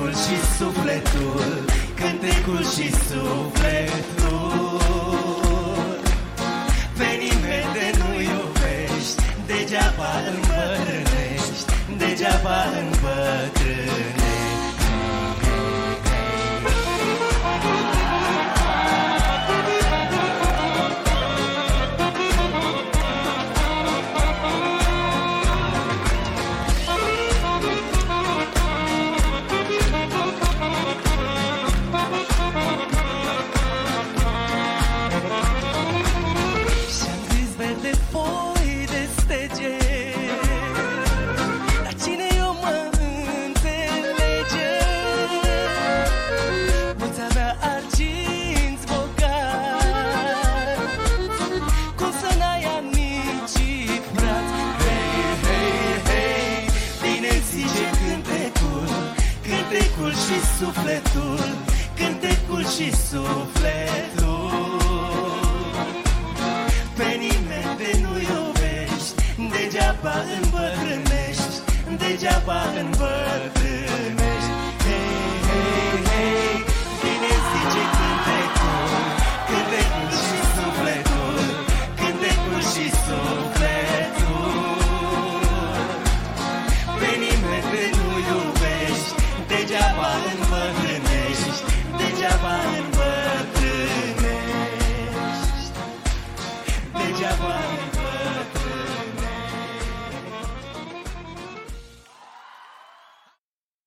cântecul și sufletul, cântecul și sufletul. Pe nimeni de nu iubești, degeaba îmbătrânești, degeaba îmbătrânești. Cântecul și sufletul Cântecul și sufletul. Pe nimeni de nu iubești Degeaba îmbătrânești Degeaba îmbătrânești. Hei, hei, hei